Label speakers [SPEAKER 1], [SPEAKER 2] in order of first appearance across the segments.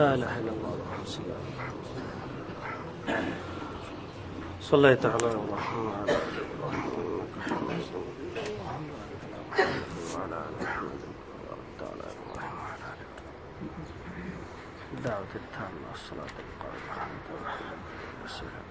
[SPEAKER 1] لا اله الا الله صليت على ابراهيم وعلى ال ابراهيم انك حميد محمد وعلى ال ابراهيم الدعوة التامة الصلاة القائمة حمد الرحمن والصلاة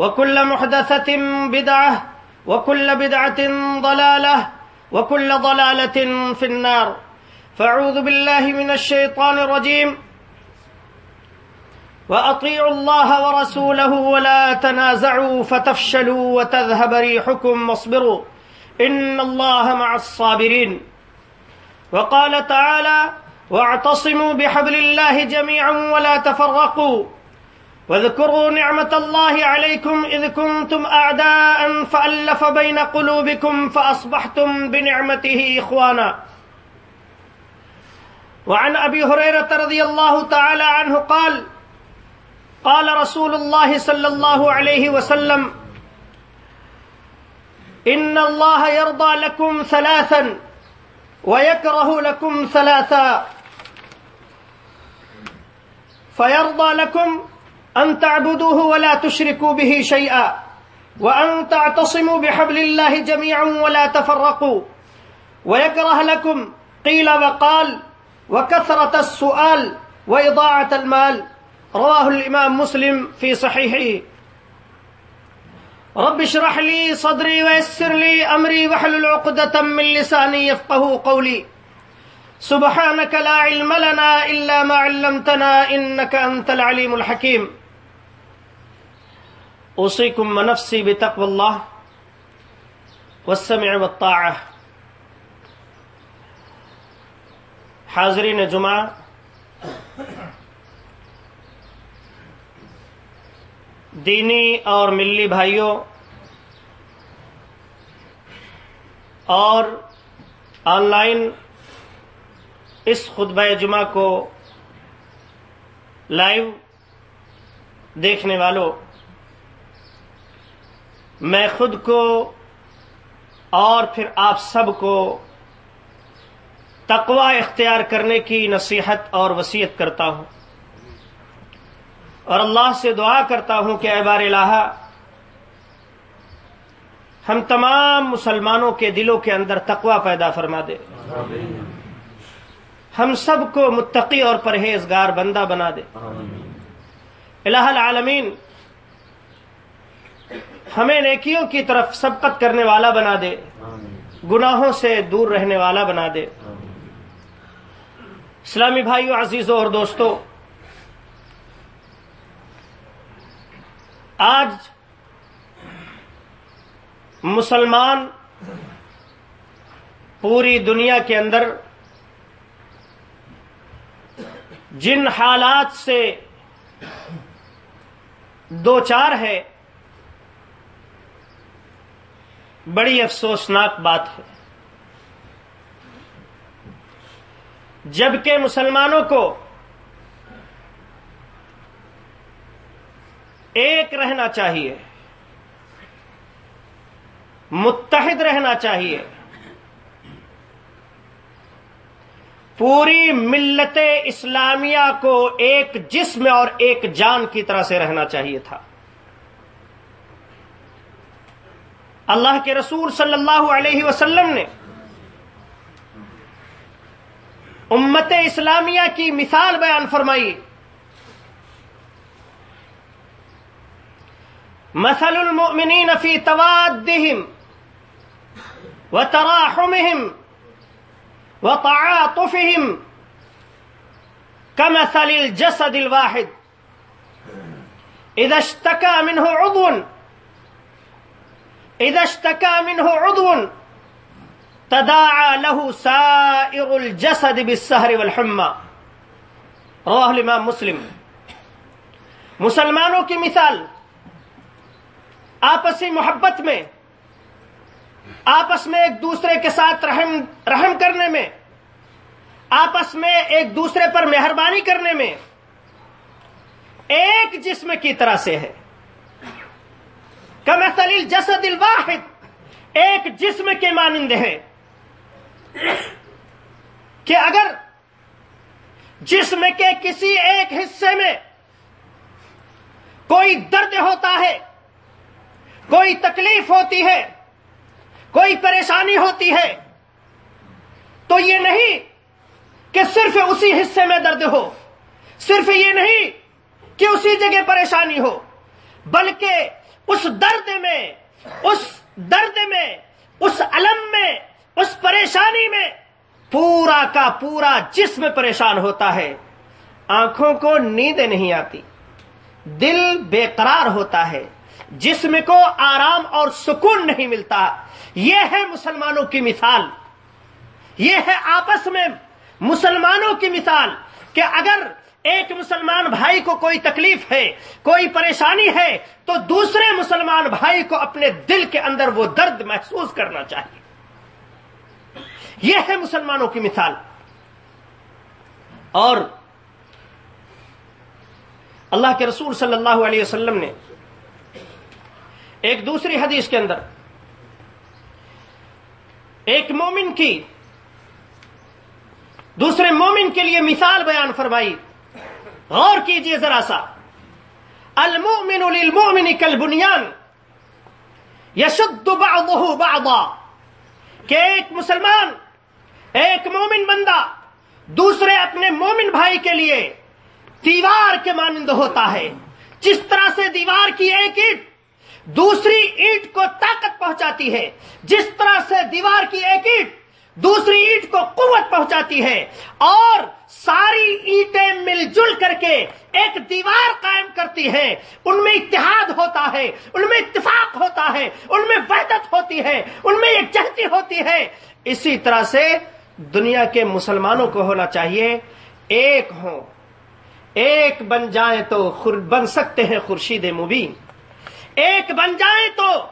[SPEAKER 1] وكل محدثة بدعة، وكل بدعة ضلالة، وكل ضلالة في النار. فاعوذ بالله من الشيطان الرجيم. وأطيعوا الله ورسوله ولا تنازعوا فتفشلوا وتذهب ريحكم واصبروا. إن الله مع الصابرين. وقال تعالى واعتصموا بحبل الله جميعا ولا تفرقوا. واذكروا نعمة الله عليكم إذ كنتم أعداء فألف بين قلوبكم فأصبحتم بنعمته إخوانا. وعن أبي هريرة رضي الله تعالى عنه قال قال رسول الله صلى الله عليه وسلم، إن الله يرضى لكم ثلاثا ويكره لكم ثلاثا. فيرضى لكم أن تعبدوه ولا تشركوا به شيئا وأن تعتصموا بحبل الله جميعا ولا تفرقوا. ويكره لكم قيل وقال وكثرة السؤال وإضاعة المال. رواه الإمام مسلم في صحيحه. رب اشرح لي صدري ويسر لي أمري وحلل عقدة من لساني يفقه قولي. سبحانك لا علم لنا إلا ما علمتنا إنك أنت العليم الحكيم. أوصيكم ونفسي بتقوى الله والسمع والطاعة حاضرین جمعہ، دینی اور ملی بھائیوں اور آن لائن اس خطبہ جمعہ کو لائیو دیکھنے والوں میں خود کو اور پھر آپ سب کو تقوی اختیار کرنے کی نصیحت اور وصیت کرتا ہوں۔ اور اللہ سے دعا کرتا ہوں کہ اے بار الہ ہم تمام مسلمانوں کے دلوں کے اندر تقوی پیدا فرما دے۔ ہم سب کو متقی اور پرہیزگار بندہ بنا دے۔ الہ العالمین ہمیں نیکیوں کی طرف سبقت کرنے والا بنا دے۔ گناہوں سے دور رہنے والا بنا دے۔ اسلامی بھائیوں عزیزوں اور دوستوں آج مسلمان پوری دنیا کے اندر جن حالات سے دو چار ہے بڑی افسوسناک بات ہے۔ جبکہ مسلمانوں کو ایک رہنا چاہیے، متحد رہنا چاہیے، پوری ملت اسلامیہ کو ایک جسم اور ایک جان کی طرح سے رہنا چاہیے تھا۔ اللہ کے رسول صلی اللہ علیہ وسلم نے امت اسلامیہ کی مثال بیان فرمائی۔ مثل المؤمنین فی توادہم وتراحمهم وتعاطفهم كمثل الجسد الواحد۔ إذا اشتكى منه عضو إذا اشتكى منه عضو تداعى له سائر الجسد بالسهر والحمى. رواه الإمام مسلم. مسلمانوں کی مثال، آپسی محبت میں، آپس میں ایک دوسرے کے ساتھ رحم رحم کرنے میں، آپس میں ایک دوسرے پر مہربانی کرنے میں، ایک جسم کی طرح سے ہے۔ کم سلیل جسد الواحد. ایک جسم کے مانند ہے کہ اگر جسم کے کسی ایک حصے میں کوئی درد ہوتا ہے، کوئی تکلیف ہوتی ہے، کوئی پریشانی ہوتی ہے، تو یہ نہیں کہ صرف اسی حصے میں درد ہو، صرف یہ نہیں کہ اسی جگہ پریشانی ہو، بلکہ اس درد میں، اس درد میں، اس علم میں، اس پریشانی میں پورا کا پورا جسم پریشان ہوتا ہے۔ آنکھوں کو نیند نہیں آتی۔ دل بے قرار ہوتا ہے۔ جسم کو آرام اور سکون نہیں ملتا۔ یہ ہے مسلمانوں کی مثال۔ یہ ہے آپس میں مسلمانوں کی مثال کہ اگر ایک مسلمان بھائی کو کوئی تکلیف ہے، کوئی پریشانی ہے، تو دوسرے مسلمان بھائی کو اپنے دل کے اندر وہ درد محسوس کرنا چاہیے۔ یہ ہے مسلمانوں کی مثال۔ اور اللہ کے رسول صلی اللہ علیہ وسلم نے ایک دوسری حدیث کے اندر ایک مومن کی، دوسرے مومن کے لیے مثال بیان فرمائی۔ غور کیجیے ذرا سا۔ المومن للمؤمن کل بنیان یشد بعضه بعضا۔ کہ ایک مسلمان، ایک مومن بندہ دوسرے اپنے مومن بھائی کے لیے دیوار کے مانند ہوتا ہے۔ جس طرح سے دیوار کی ایک اینٹ دوسری اینٹ کو طاقت پہنچاتی ہے، جس طرح سے دیوار کی ایک اینٹ دوسری اینٹ کو قوت پہنچاتی ہے اور ساری اینٹیں مل جل کر کے ایک دیوار قائم کرتی ہے۔ ان میں اتحاد ہوتا ہے، ان میں اتفاق ہوتا ہے، ان میں وحدت ہوتی ہے، ان میں ایک ہوتی ہے۔ اسی طرح سے دنیا کے مسلمانوں کو ہونا چاہیے، ایک ہوں۔ ایک بن جائیں تو بن سکتے ہیں خورشید مبین۔ ایک بن جائیں تو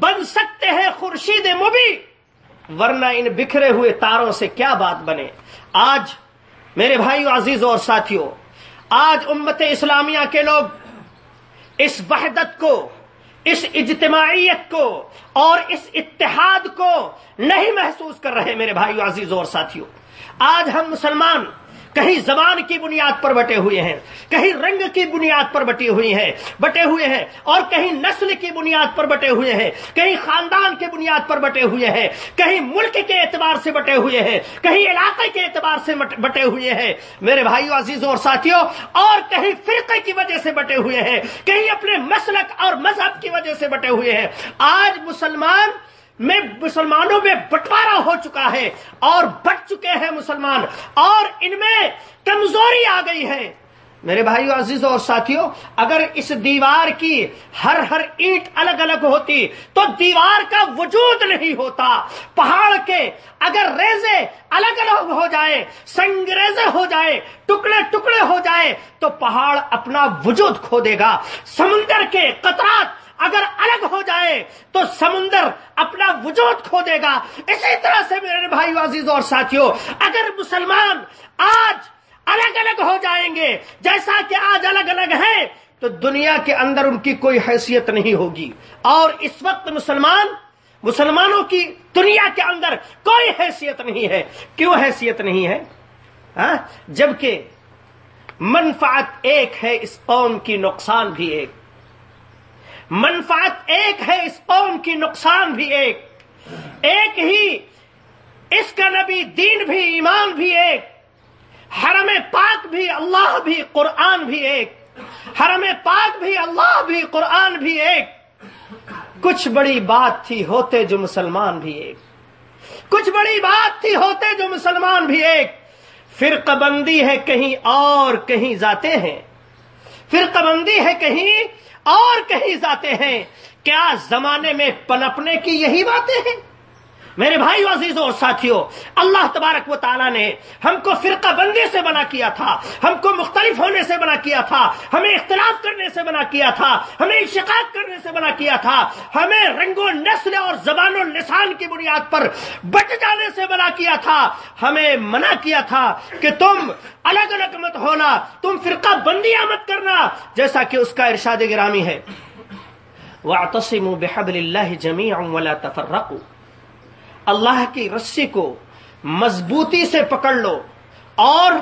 [SPEAKER 1] بن سکتے ہیں خورشید مبی ورنہ ان بکھرے ہوئے تاروں سے کیا بات بنے؟ آج میرے بھائیو، عزیزوں اور ساتھیوں، آج امت اسلامیہ کے لوگ اس وحدت کو، اس اجتماعیت کو اور اس اتحاد کو نہیں محسوس کر رہے میرے بھائیو، عزیزوں اور ساتھیوں۔ آج ہم مسلمان کہیں زبان کی بنیاد پر بٹے ہوئے ہیں، کہیں رنگ کی بنیاد پر بٹی ہوئی ہیں، بٹے ہوئے ہیں، اور کہیں نسل کی بنیاد پر بٹے ہوئے ہیں، کہیں خاندان کی بنیاد پر بٹے ہوئے ہیں، کہیں ملک کے اعتبار سے بٹے ہوئے ہیں، کہیں علاقے کے اعتبار سے بٹے ہوئے ہیں۔ میرے بھائیوں عزیزوں اور ساتھیوں، اور کہیں فرقے کی وجہ سے بٹے ہوئے ہیں، کہیں اپنے مسلک اور مذہب کی وجہ سے بٹے ہوئے ہیں۔ آج مسلمان میں مسلمانوں میں بٹوارا ہو چکا ہے اور بٹ چکے ہیں مسلمان اور ان میں کمزوری آ گئی ہے۔ میرے بھائیو عزیزوں اور ساتھیوں اگر اس دیوار کی ہر ہر اینٹ الگ الگ ہوتی تو دیوار کا وجود نہیں ہوتا۔ پہاڑ کے اگر ریزے الگ الگ ہو جائے سنگریزے ہو جائے، ٹکڑے ٹکڑے ہو جائے، تو پہاڑ اپنا وجود کھو دے گا۔ سمندر کے قطرات اگر الگ ہو جائے تو سمندر اپنا وجود کھو دے گا۔ اسی طرح سے میرے بھائی عزیز اور ساتھیوں اگر مسلمان آج الگ الگ ہو جائیں گے، جیسا کہ آج الگ الگ ہیں، تو دنیا کے اندر ان کی کوئی حیثیت نہیں ہوگی۔ اور اس وقت مسلمان، مسلمانوں کی دنیا کے اندر کوئی حیثیت نہیں ہے۔ کیوں حیثیت نہیں ہے؟ ہاں؟ جبکہ منفعت ایک ہے، اس قوم کی نقصان بھی ایک۔ منفعت ایک ہے، اس قوم کی نقصان بھی ایک۔ ایک ہی، اس کا نبی دین بھی، ایمان بھی ایک۔ حرم پاک بھی، اللہ بھی، قرآن بھی ایک۔ حرم پاک بھی، اللہ بھی، قرآن بھی ایک۔ کچھ بڑی بات تھی، ہوتے جو مسلمان بھی ایک۔ کچھ بڑی بات تھی، ہوتے جو مسلمان بھی ایک۔ فرق بندی ہے، کہیں اور کہیں جاتے ہیں۔ فرق بندی ہے، کہیں اور کہیں جاتے ہیں؟ کیا زمانے میں پنپنے کی یہی باتیں ہیں؟ میرے بھائی عزیزوں اور ساتھیوں اللہ تبارک و تعالیٰ نے ہم کو فرقہ بندی سے بنا کیا تھا، ہم کو مختلف ہونے سے بنا کیا تھا، ہمیں اختلاف کرنے سے بنا کیا تھا، ہمیں شکایت کرنے سے بنا کیا تھا، ہمیں رنگ و نسل اور زبان و لسان کی بنیاد پر بچ جانے سے بنا کیا تھا، ہمیں منع کیا تھا کہ تم الگ الگ مت ہونا، تم فرقہ بندیاں مت کرنا، جیسا کہ اس کا ارشاد گرامی ہے۔ وَاعْتَصِمُوا بِحَبْلِ اللَّهِ جَمِيعًا وَلَا تَفَرَّقُوا۔ اللہ کی رسی کو مضبوطی سے پکڑ لو اور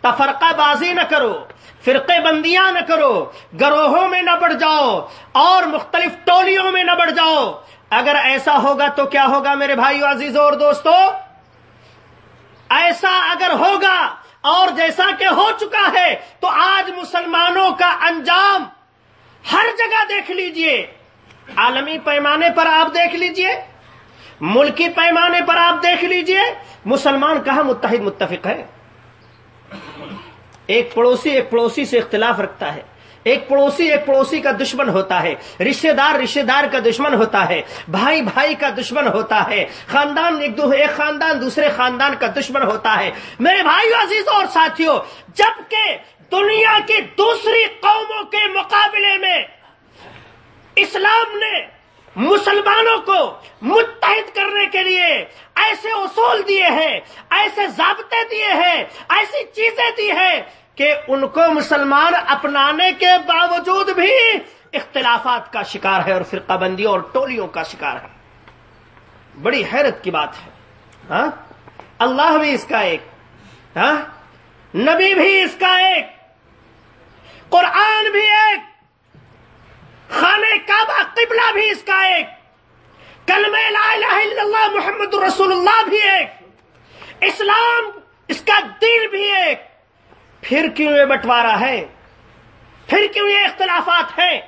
[SPEAKER 1] تفرقہ بازی نہ کرو، فرقے بندیاں نہ کرو، گروہوں میں نہ بڑھ جاؤ اور مختلف ٹولیوں میں نہ بڑھ جاؤ۔ اگر ایسا ہوگا تو کیا ہوگا میرے بھائی عزیزوں اور دوستو؟ ایسا اگر ہوگا اور جیسا کہ ہو چکا ہے تو آج مسلمانوں کا انجام ہر جگہ دیکھ لیجیے۔ عالمی پیمانے پر آپ دیکھ لیجیے۔ ملکی پیمانے پر آپ دیکھ لیجیے، مسلمان کہاں متحد، متفق ہے؟ ایک پڑوسی ایک پڑوسی سے اختلاف رکھتا ہے۔ ایک پڑوسی ایک پڑوسی کا دشمن ہوتا ہے۔ رشتے دار رشتے دار کا دشمن ہوتا ہے۔ بھائی بھائی کا دشمن ہوتا ہے۔ خاندان ایک دو، ایک خاندان دوسرے خاندان کا دشمن ہوتا ہے۔ میرے بھائی عزیزوں اور ساتھیوں جبکہ دنیا کی دوسری قوموں کے مقابلے میں اسلام نے مسلمانوں کو متحد کرنے کے لیے ایسے اصول دیے ہیں، ایسے ضابطے دیے ہیں، ایسی چیزیں دی ہیں کہ ان کو مسلمان اپنانے کے باوجود بھی اختلافات کا شکار ہے اور فرقہ بندیوں اور ٹولیوں کا شکار ہے بڑی حیرت کی بات ہے۔ ہاں؟ اللہ بھی اس کا ایک۔ ہاں؟ نبی بھی اس کا ایک۔ قرآن بھی ایک۔ خانہ کعبہ قبلہ بھی اس کا ایک کلم لا الہ الا اللہ محمد رسول اللہ بھی ایک، اسلام اس کا دین بھی ایک۔ پھر کیوں یہ بٹوارا ہے؟ پھر کیوں یہ اختلافات ہیں؟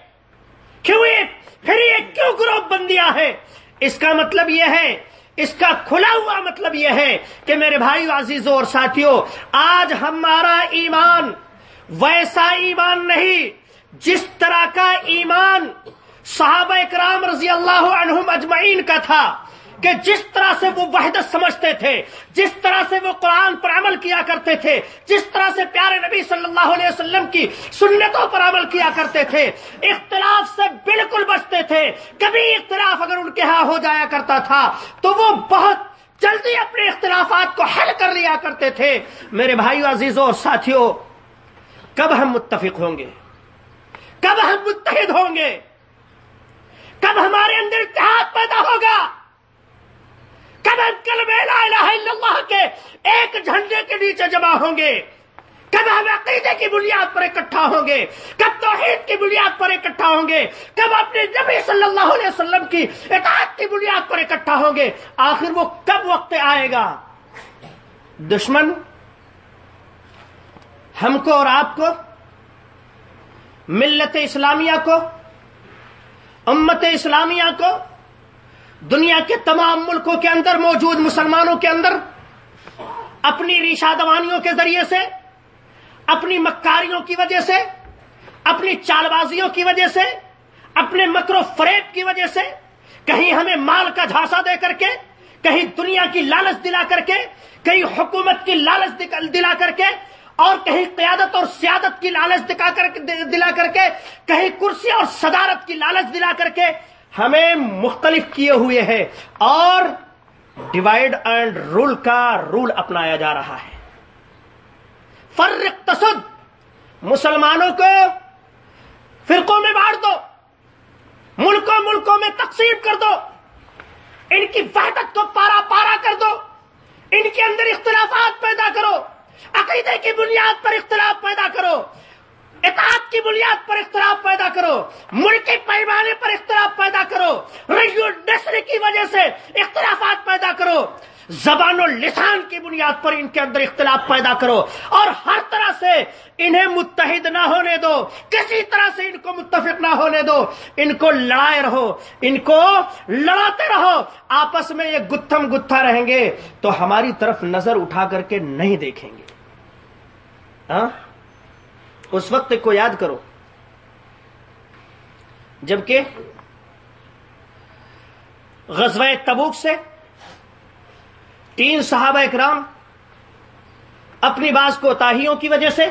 [SPEAKER 1] کیوں یہ پھر یہ کیوں گروپ بندیاں ہیں؟ اس کا مطلب یہ ہے، اس کا کھلا ہوا مطلب یہ ہے کہ میرے بھائی عزیزوں اور ساتھیوں، آج ہمارا ایمان ویسا ایمان نہیں جس طرح کا ایمان صحابہ اکرام رضی اللہ عنہم اجمعین کا تھا کہ جس طرح سے وہ وحدت سمجھتے تھے، جس طرح سے وہ قرآن پر عمل کیا کرتے تھے، جس طرح سے پیارے نبی صلی اللہ علیہ وسلم کی سنتوں پر عمل کیا کرتے تھے، اختلاف سے بالکل بچتے تھے۔ کبھی اختلاف اگر ان کے ہاں ہو جایا کرتا تھا، تو وہ بہت جلدی اپنے اختلافات کو حل کر لیا کرتے تھے۔ میرے بھائیو عزیزوں اور ساتھیوں کب ہم متفق ہوں گے؟ کب ہم متحد ہوں گے؟ کب ہمارے اندر اتحاد پیدا ہوگا؟ کب ہم کل لا الہ الا اللہ کے ایک جھنڈے کے نیچے جمع ہوں گے؟ کب ہم عقیدے کی بنیاد پر اکٹھا ہوں گے؟ کب توحید کی بنیاد پر اکٹھا ہوں گے؟ کب اپنے نبی صلی اللہ علیہ وسلم کی اطاعت کی بنیاد پر اکٹھا ہوں گے؟ آخر وہ کب وقت آئے گا؟ دشمن، ہم کو اور آپ کو ملت اسلامیہ کو، امت اسلامیہ کو، دنیا کے تمام ملکوں کے اندر موجود مسلمانوں کے اندر، اپنی ریشا دوانیوں کے ذریعے سے، اپنی مکاریوں کی وجہ سے، اپنی چال بازیوں کی وجہ سے، اپنے مکر و فریب کی وجہ سے، کہیں ہمیں مال کا جھاسا دے کر کے، کہیں دنیا کی لالچ دلا کر کے، کہیں حکومت کی لالچ دلا کر کے اور کہیں قیادت اور سیادت کی لالچ دکھا کر دلا کر کے، کہیں کرسی اور صدارت کی لالچ دلا کر کے ہمیں مختلف کیے ہوئے ہیں اور ڈیوائڈ اینڈ رول کا رول اپنایا جا رہا ہے۔ فرق تصد مسلمانوں کو فرقوں میں بانٹ دو، ملکوں ملکوں میں تقسیم کر دو، ان کی وحدت کو پارا پارا کر دو، ان کے اندر اختلافات پیدا کرو۔ عقیدے کی بنیاد پر اختلاف پیدا کرو، اطاعت کی بنیاد پر اختلاف پیدا کرو ملکی پیمانے پر اختلاف پیدا کرو ریو نسل کی وجہ سے اختلافات پیدا کرو۔ زبان و لسان کی بنیاد پر ان کے اندر اختلاف پیدا کرو اور ہر طرح سے انہیں متحد نہ ہونے دو، کسی طرح سے ان کو متفق نہ ہونے دو، ان کو لڑائے رہو، ان کو لڑاتے رہو، آپس میں یہ گتھم گتھا رہیں گے تو ہماری طرف نظر اٹھا کر کے نہیں دیکھیں گے۔ ہاں؟ اس وقت کو یاد کرو۔ جبکہ غزوہ تبوک سے تین صحابہ اکرام اپنی باز کوتاہیوں کی وجہ سے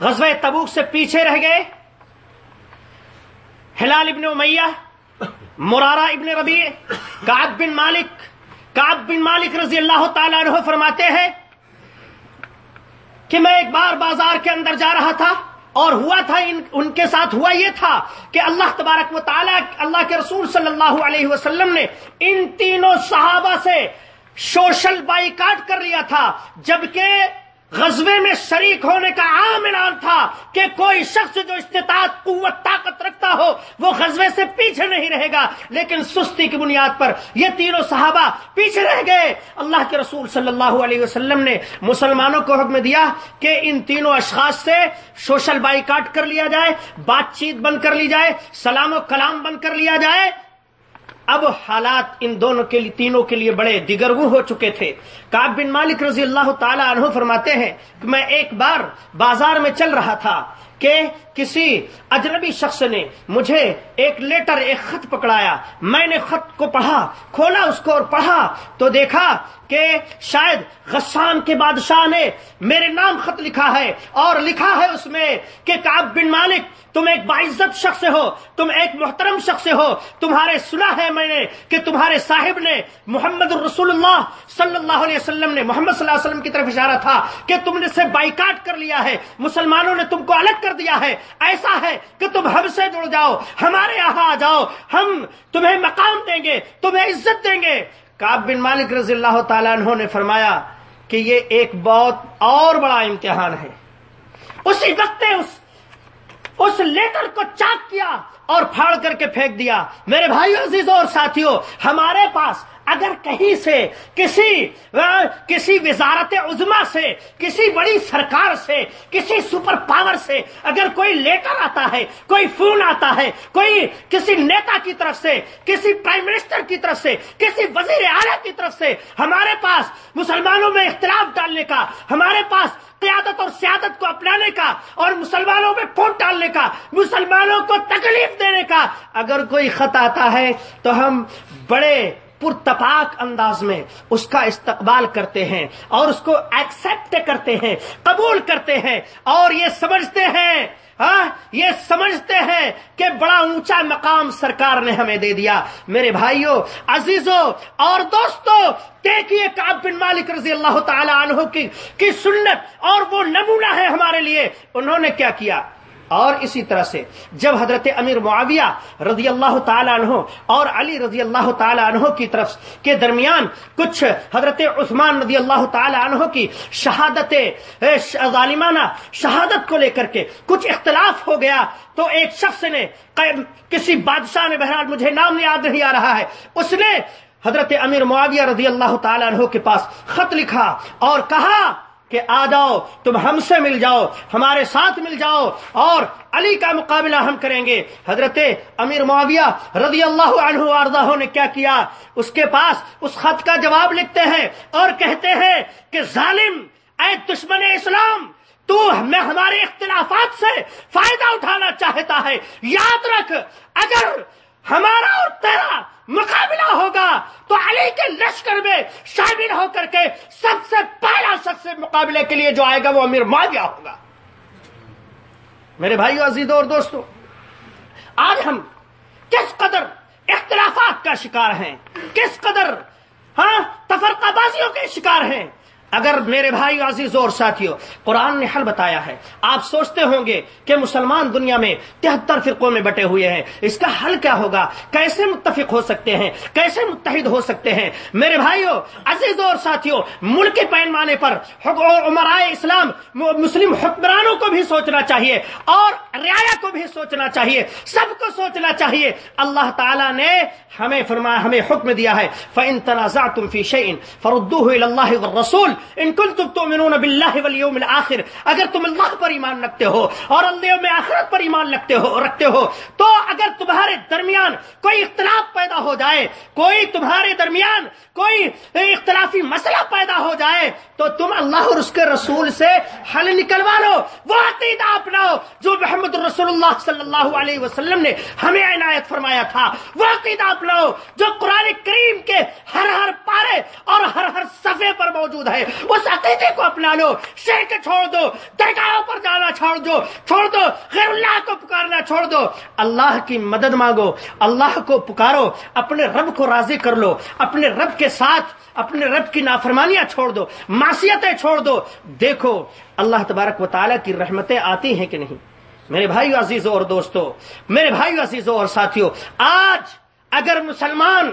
[SPEAKER 1] غزوہ تبوک سے پیچھے رہ گئے۔ ہلال ابن امیہ مرارا ابن ربیع کاب بن مالک کاب بن مالک رضی اللہ تعالی عنہ فرماتے ہیں کہ میں ایک بار بازار کے اندر جا رہا تھا۔ اور ہوا تھا ان ان کے ساتھ ہوا یہ تھا کہ اللہ تبارک و تعالیٰ اللہ کے رسول صلی اللہ علیہ وسلم نے ان تینوں صحابہ سے سوشل بائیکاٹ کر لیا تھا، جبکہ غزبے میں شریک ہونے کا عام اعلان تھا کہ کوئی شخص جو استطاعت، قوت، طاقت رکھتا ہو، وہ غزبے سے پیچھے نہیں رہے گا۔ لیکن سستی کی بنیاد پر یہ تینوں صحابہ پیچھے رہ گئے۔ اللہ کے رسول صلی اللہ علیہ وسلم نے مسلمانوں کو حکم دیا کہ ان تینوں اشخاص سے سوشل بائی کاٹ کر لیا جائے، بات چیت بند کر لی جائے، سلام و کلام بند کر لیا جائے۔ اب حالات ان دونوں کے لیے، تینوں کے لیے بڑے دیگرگو ہو چکے تھے۔ کاب بن مالک رضی اللہ تعالی عنہ فرماتے ہیں کہ میں ایک بار بازار میں چل رہا تھا کہ کسی اجنبی شخص نے مجھے ایک لیٹر ایک خط پکڑایا۔ میں نے خط کو پڑھا، کھولا اس کو اور پڑھا تو دیکھا کہ شاید غسان کے بادشاہ نے میرے نام خط لکھا ہے اور لکھا ہے اس میں کہ کاب بن مالک، تم ایک باعزت شخص ہو، تم ایک محترم شخص ہو، تمہارے سنا ہے میں نے کہ تمہارے صاحب نے محمد الرسول اللہ صلی اللہ علیہ وسلم نے محمد صلی اللہ علیہ وسلم کی طرف اشارہ تھا کہ تم نے سے بائیکاٹ کر لیا ہے، مسلمانوں نے تم کو الگ کر دیا ہے۔ ایسا ہے کہ تم ہم سے جڑ جاؤ، ہمارے یہاں آ جاؤ، ہم تمہیں مقام دیں گے، تمہیں عزت دیں گے۔ کاب بن مالک رضی اللہ تعالیٰ عنہ نے فرمایا کہ یہ ایک بہت اور بڑا امتحان ہے۔ اسی وقت اس اس لیٹر کو چاک کیا اور پھاڑ کر کے پھینک دیا۔ میرے بھائی عزیزوں اور ساتھیوں ہمارے پاس اگر کہیں سے کسی کسی وزارت عظما سے، کسی بڑی سرکار سے، کسی سپر پاور سے اگر کوئی لیٹر آتا ہے، کوئی فون آتا ہے، کوئی کسی نیتا کی طرف سے، کسی پرائم منسٹر کی طرف سے، کسی وزیر اعلی کی طرف سے ہمارے پاس مسلمانوں میں اختلاف ڈالنے کا، ہمارے پاس قیادت اور سیادت کو اپنانے کا اور مسلمانوں میں پھوٹ ڈالنے کا، مسلمانوں کو تکلیف دینے کا اگر کوئی خط آتا ہے تو ہم بڑے پرتپاک انداز میں اس کا استقبال کرتے ہیں اور اس کو ایکسپٹ کرتے ہیں، قبول کرتے ہیں اور یہ سمجھتے ہیں ہاں یہ سمجھتے ہیں کہ بڑا اونچا مقام سرکار نے ہمیں دے دیا۔ میرے بھائیوں عزیزوں اور دوستوں دیکھیے کاب بن مالک رضی اللہ تعالی عنہ کی کی سنت اور وہ نمونہ ہے ہمارے لیے۔ انہوں نے کیا کیا؟ اور اسی طرح سے جب حضرت امیر معاویہ رضی اللہ تعالیٰ عنہ اور علی رضی اللہ تعالیٰ عنہ کی طرف کے درمیان کچھ حضرت عثمان رضی اللہ تعالیٰ عنہ کی شہادت ظالمانہ شہادت کو لے کر کے کچھ اختلاف ہو گیا، تو ایک شخص نے کسی بادشاہ نے بہرحال مجھے نام یاد نہیں آ رہا ہے، اس نے حضرت امیر معاویہ رضی اللہ تعالیٰ عنہ کے پاس خط لکھا اور کہا کہ آ جاؤ، تم ہم سے مل جاؤ، ہمارے ساتھ مل جاؤ اور علی کا مقابلہ ہم کریں گے۔ حضرت امیر معاویہ رضی اللہ عنہ نے کیا کیا؟ اس کے پاس اس خط کا جواب لکھتے ہیں اور کہتے ہیں کہ ظالم، اے دشمن اسلام، تو میں ہمارے اختلافات سے فائدہ اٹھانا چاہتا ہے۔ یاد رکھ، اگر ہمارا اور تیرا مقابلہ ہوگا۔ تو علی کے لشکر میں شامل ہو کر کے سب سے پہلا شخص مقابلے کے لیے جو آئے گا وہ امیر معاویہ ہوگا۔ میرے بھائیو، عزیزوں اور دوستو آج ہم کس قدر اختلافات کا شکار ہیں، کس قدر ہاں تفرقہ بازیوں کے شکار ہیں اگر میرے بھائی عزیز اور ساتھیوں قرآن نے حل بتایا ہے، آپ سوچتے ہوں گے کہ مسلمان دنیا میں تہتر فرقوں میں بٹے ہوئے ہیں۔ اس کا حل کیا ہوگا؟ کیسے متفق ہو سکتے ہیں؟ کیسے متحد ہو سکتے ہیں؟ میرے بھائیوں عزیز اور ساتھیوں ملک کے پیمانے پر عمرائے اسلام مسلم حکمرانوں کو بھی سوچنا چاہیے اور رعایا کو بھی سوچنا چاہیے۔ سب کو سوچنا چاہیے۔ اللہ تعالیٰ نے ہمیں فرمایا ہمیں حکم دیا ہے فن تنازع تم فی شعین فردو اللہ رسول ان کل تم تو منون والیوم الاخر، اگر تم اللہ پر ایمان رکھتے ہو اور اللہ میں آخرت پر ایمان رکھتے ہو رکھتے ہو، تو اگر تمہارے درمیان کوئی اختلاف پیدا ہو جائے، کوئی تمہارے درمیان کوئی اختلافی مسئلہ پیدا ہو جائے، تو تم اللہ اور اس کے رسول سے حل نکلوا لو، وہ عقیدہ اپناؤ جو محمد رسول اللہ صلی اللہ علیہ وسلم نے ہمیں عنایت فرمایا تھا۔ وہ عقیدہ اپناؤ جو قرآن کریم کے ہر ہر پارے ہر ہر پر موجود ہے۔ اس عقیدے کو اپنا لو، شرک چھوڑ دو، درگاہوں پر جانا چھوڑ دو چھوڑ دو، غیر اللہ کو پکارنا چھوڑ دو۔ اللہ کی مدد مانگو، اللہ کو پکارو، اپنے رب کو راضی کر لو، اپنے رب کے ساتھ، اپنے رب کی نافرمانیاں چھوڑ دو، معصیتیں چھوڑ دو۔ دیکھو، اللہ تبارک و تعالیٰ کی رحمتیں آتی ہیں کہ نہیں؟ میرے بھائیو عزیزوں اور دوستو میرے بھائیو عزیزوں اور ساتھیوں، آج اگر مسلمان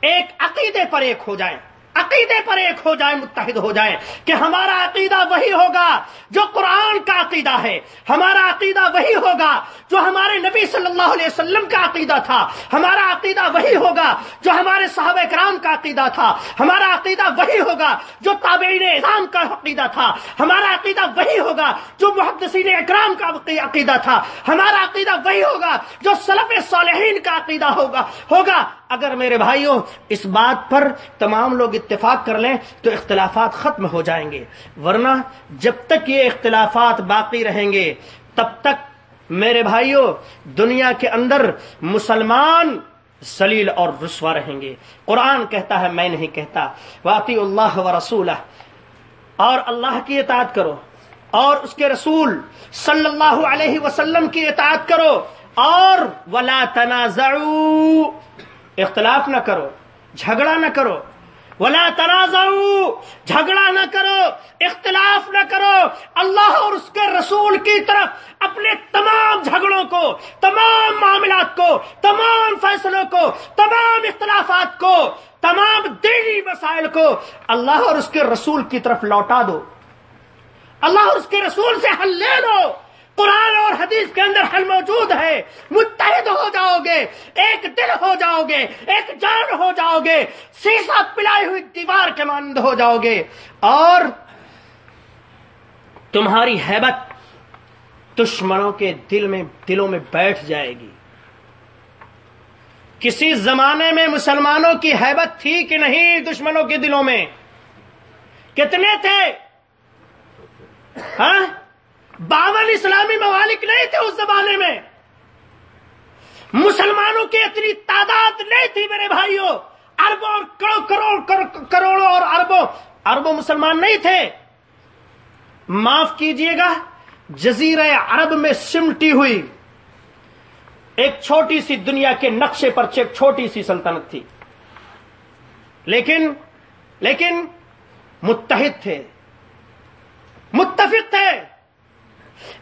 [SPEAKER 1] ایک عقیدے پر ایک ہو جائیں عقیدے پر ایک ہو جائیں متحد ہو جائیں کہ ہمارا عقیدہ وہی ہوگا جو قرآن کا عقیدہ ہے۔ ہمارا عقیدہ وہی ہوگا جو ہمارے نبی صلی اللہ علیہ وسلم کا عقیدہ تھا۔ ہمارا عقیدہ وہی ہوگا جو ہمارے صحابہ کرام کا عقیدہ تھا۔ ہمارا عقیدہ وہی ہوگا جو تابعین اعظام کا عقیدہ تھا۔ ہمارا عقیدہ وہی ہوگا جو محدثین اکرام کا عقیدہ تھا۔ ہمارا عقیدہ وہی ہوگا جو سلف صالحین کا عقیدہ ہوگا ہوگا اگر میرے بھائیوں اس بات پر تمام لوگ اتفاق کر لیں تو اختلافات ختم ہو جائیں گے۔ ورنہ جب تک یہ اختلافات باقی رہیں گے، تب تک میرے بھائیوں دنیا کے اندر مسلمان سلیل اور رسوا رہیں گے۔ قرآن کہتا ہے، میں نہیں کہتا۔ واقعی اللہ و رسول اور اللہ کی اطاعت کرو۔ اور اس کے رسول صلی اللہ علیہ وسلم کی اطاعت کرو۔ اور ولا تنازعوا اختلاف نہ کرو، جھگڑا نہ کرو۔ ولا تنازعوا، جھگڑا نہ کرو، اختلاف نہ کرو۔ اللہ اور اس کے رسول کی طرف اپنے تمام جھگڑوں کو، تمام معاملات کو، تمام فیصلوں کو، تمام اختلافات کو، تمام دینی مسائل کو اللہ اور اس کے رسول کی طرف لوٹا دو۔ اللہ اور اس کے رسول سے حل لے لو۔ قرآن اور حدیث کے اندر حل موجود ہے۔ متحد ہو جاؤ گے، ایک دل ہو جاؤ گے، ایک جان ہو جاؤ گے۔ سیسا پلائی ہوئی دیوار کے مانند ہو جاؤ گے۔ اور تمہاری حیبت دشمنوں کے دل میں، دلوں میں بیٹھ جائے گی۔ کسی زمانے میں مسلمانوں کی حیبت تھی کہ نہیں دشمنوں کے دلوں میں؟ کتنے تھے؟ ہاں؟ باون اسلامی ممالک نہیں تھے اس زمانے میں۔ مسلمانوں کی اتنی تعداد نہیں تھی میرے بھائیوں اربوں کروڑ کروڑوں اور اربوں اربوں مسلمان نہیں تھے۔ معاف کیجیے گا جزیر عرب میں سمٹی ہوئی۔ ایک چھوٹی سی دنیا کے نقشے پر ایک چھوٹی سی سلطنت تھی۔ لیکن لیکن متحد تھے۔ متفق تھے۔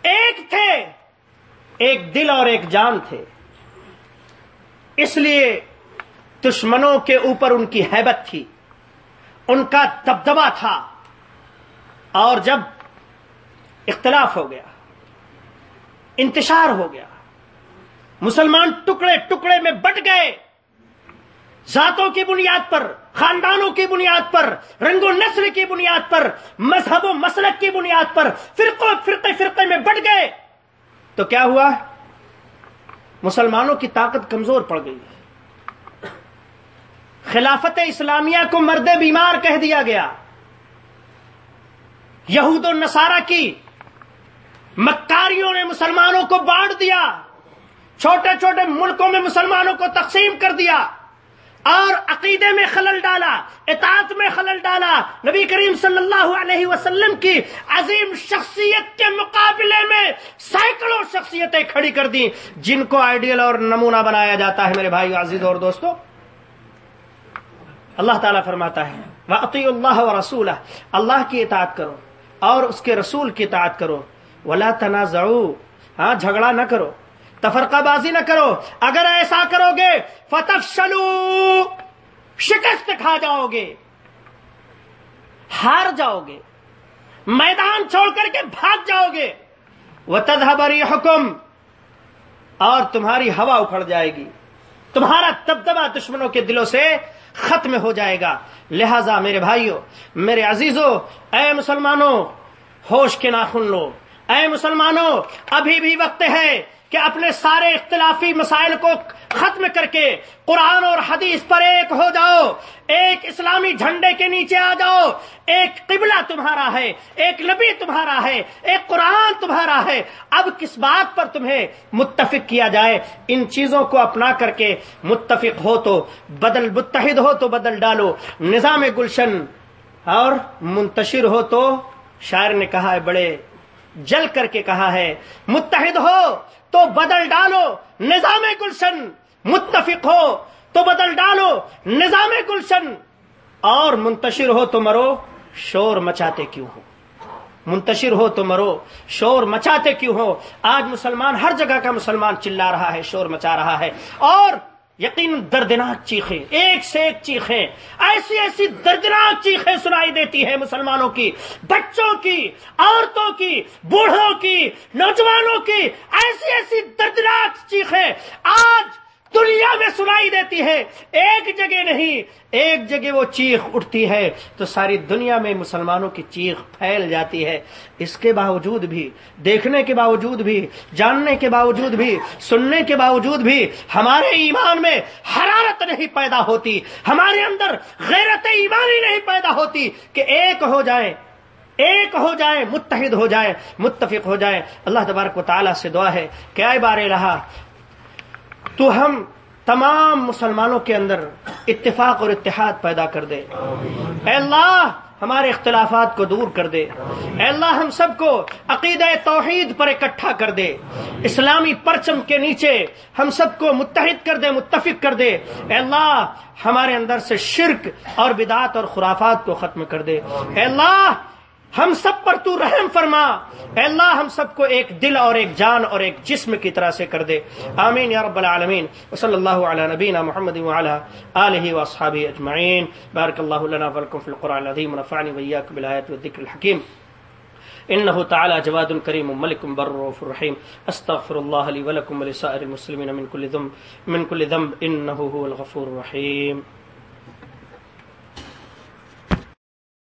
[SPEAKER 1] ایک تھے، ایک دل اور ایک جان تھے۔ اس لیے دشمنوں کے اوپر ان کی حیبت تھی، ان کا دبدبا تھا۔ اور جب اختلاف ہو گیا، انتشار ہو گیا، مسلمان ٹکڑے ٹکڑے میں بٹ گئے، ذاتوں کی بنیاد پر خاندانوں کی بنیاد پر، رنگ و نسل کی بنیاد پر، مذہب و مسلک کی بنیاد پر فرقوں فرقے فرقے میں بٹ گئے۔ تو کیا ہوا؟ مسلمانوں کی طاقت کمزور پڑ گئی۔ خلافت اسلامیہ کو مرد بیمار کہہ دیا گیا۔ یہود و نصارہ کی مکاریوں نے مسلمانوں کو بانٹ دیا۔ چھوٹے چھوٹے ملکوں میں مسلمانوں کو تقسیم کر دیا۔ اور عقیدے میں خلل ڈالا، اطاعت میں خلل ڈالا۔ نبی کریم صلی اللہ علیہ وسلم کی عظیم شخصیت کے مقابلے میں سینکڑوں شخصیتیں کھڑی کر دی جن کو آئیڈیل اور نمونہ بنایا جاتا ہے، میرے بھائی عزیز اور دوستو۔ اللہ تعالیٰ فرماتا ہے واقعی اللہ و رسول اللہ کی اطاعت کرو اور اس کے رسول کی اطاعت کرو۔ ولا تنازعو ہاں جھگڑا نہ کرو۔ تفرقہ بازی نہ کرو۔ اگر ایسا کرو گے فتح شلو شکست کھا جاؤ گے ہار جاؤ گے میدان چھوڑ کر کے بھاگ جاؤ گے وہ تدہبری حکم اور تمہاری ہوا اکھڑ جائے گی۔ تمہارا دبدبا دشمنوں کے دلوں سے ختم ہو جائے گا۔ لہذا میرے بھائیوں، میرے عزیزوں، اے مسلمانوں، ہوش کے ناخن لو۔ اے مسلمانوں، ابھی بھی وقت ہے کہ اپنے سارے اختلافی مسائل کو ختم کر کے قرآن اور حدیث پر ایک ہو جاؤ، ایک اسلامی جھنڈے کے نیچے آ جاؤ، ایک قبلہ تمہارا ہے، ایک نبی تمہارا ہے، ایک قرآن تمہارا ہے۔ اب کس بات پر تمہیں متفق کیا جائے؟ ان چیزوں کو اپنا کر کے متفق ہو تو، بدل متحد ہو تو بدل ڈالو۔ نظام گلشن اور منتشر ہو تو، شاعر نے کہا ہے، بڑے جل کر کے کہا ہے، متحد ہو تو بدل ڈالو نظام گلشن، متفق ہو، تو بدل ڈالو نظام گلشن۔ اور منتشر ہو تو مرو، شور مچاتے کیوں ہو؟ منتشر ہو تو مرو، شور مچاتے کیوں ہو؟ آج مسلمان، ہر جگہ کا مسلمان چلا رہا ہے، شور مچا رہا ہے۔ اور یقین دردناک چیخیں، ایک سے ایک چیخیں، ایسی ایسی دردناک چیخیں سنائی دیتی ہے مسلمانوں کی، بچوں کی، عورتوں کی، بوڑھوں کی، نوجوانوں کی، ایسی ایسی دردناک چیخیں۔ آج دنیا میں سنائی دیتی ہے، ایک جگہ نہیں، ایک جگہ وہ چیخ اٹھتی ہے۔ تو ساری دنیا میں مسلمانوں کی چیخ پھیل جاتی ہے۔ اس کے باوجود بھی، دیکھنے کے باوجود بھی، جاننے کے باوجود بھی، سننے کے باوجود بھی، ہمارے ایمان میں حرارت نہیں پیدا ہوتی۔ ہمارے اندر غیرت ایمانی نہیں پیدا ہوتی کہ ایک ہو جائے، ایک ہو جائے، متحد ہو جائے، متفق ہو جائے۔ اللہ تبارک و تعالیٰ سے دعا ہے کیا بار رہا تو ہم تمام مسلمانوں کے اندر اتفاق اور اتحاد پیدا کر دے۔ اے اللہ، ہمارے اختلافات کو دور کر دے۔ اے اللہ، ہم سب کو عقید توحید پر اکٹھا کر دے۔ اسلامی پرچم کے نیچے ہم سب کو متحد کر دے، متفق کر دے۔ اے اللہ، ہمارے اندر سے شرک اور بدعت اور خرافات کو ختم کر دے۔ اے اللہ ہم سب پر تو رحم فرما۔ اے اللہ، ہم سب کو ایک دل اور ایک جان اور ایک جسم کی طرح سے کر دے۔ آمین یا رب العالمین۔ وصلی اللہ علی نبینا محمد وعلى آلہ واصحابہ اجمعین۔ بارک اللہ لنا ولکم فی القرآن العظیم ونفعنی ویاک بالآیات والذکر الحکیم۔ انه تعالى جواد كريم ملك بر رحيم استغفر الله لي ولكم ولسائر المسلمين من كل ذنب، من كل ذنب انه هو الغفور الرحيم